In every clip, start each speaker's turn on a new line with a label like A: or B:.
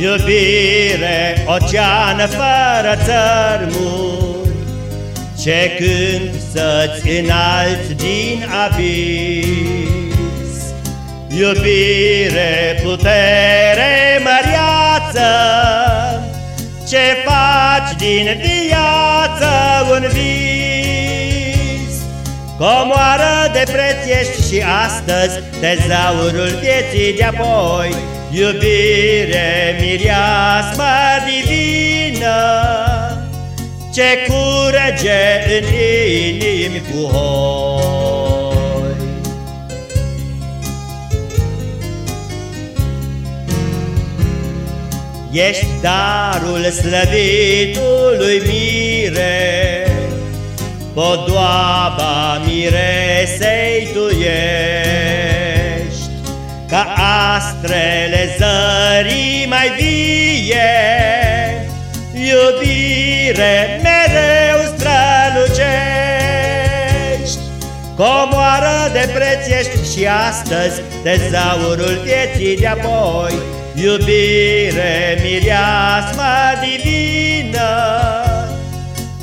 A: Iubire, ocean fără țărmuri, Ce cânt să-ți înalți din abis. Iubire, putere măriață, Ce faci din viață un vis. Comoară de preț ești și astăzi, Tezaurul vieții de-apoi, Iubire, mireasmă divină, Ce curăge în inimi hoi. Ești darul slăvitului mire, Podoaba miresei tu ești, Ca astrele zării mai vie, Iubire mereu strălucești. Comoară de preț ești și astăzi, Tezaurul vieții de-apoi, Iubire, mireasmă divină,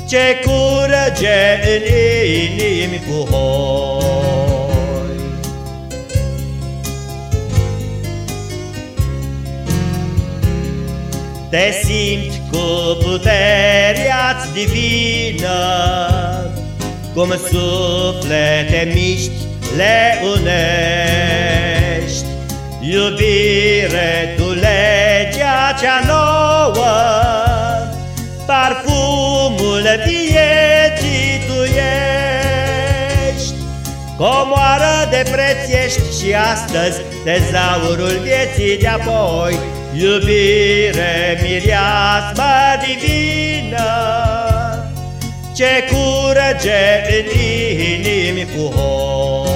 A: Ce curăge în inimi cu hoi. Te simți cu puterea-ți divină, Cum suflete miști le unești, Iubire, tu legea cea nouă, Parfumul vieții tu ești, Comoară de preț ești și astăzi, Tezaurul vieții de-apoi, Iubire, mireasmă divină, Ce curăge în inimi cu hoi.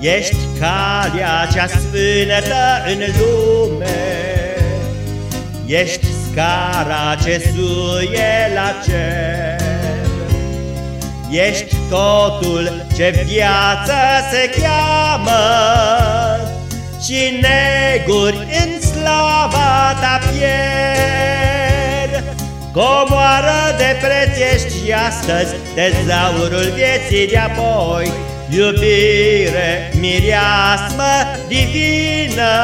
A: Ești calea cea sfânătă în lume, Ești scara ce suie la cer, Ești totul ce viață se cheamă Și neguri în slava ta pierd. Comoară de preț ești și astăzi Tezaurul vieții de-apoi. Iubire, mireasmă divină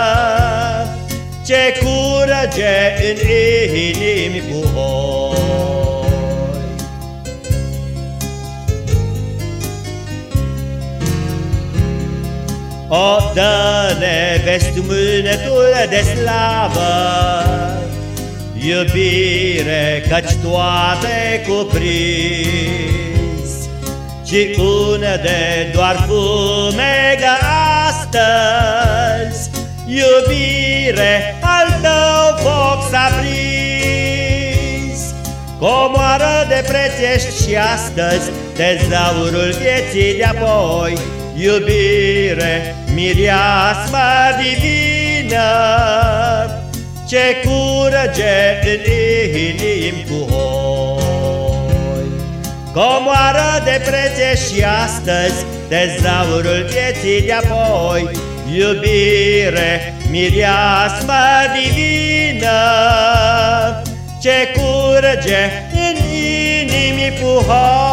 A: Ce curăge în inimi cu hoi O, dă-ne vestmântul de slavă Iubire, căci toate cuprins. Și de doar fumegă astăzi Iubire, al tău foc s-a prins. Comoară de preț ești și astăzi Tezaurul vieții de-apoi Iubire, mireasmă divină Ce curăge în inim cu hoi. Comoară de preț și astăzi Tezaurul vieții de-apoi. Iubire, mireasmă divină Ce curge în inimi cu hoi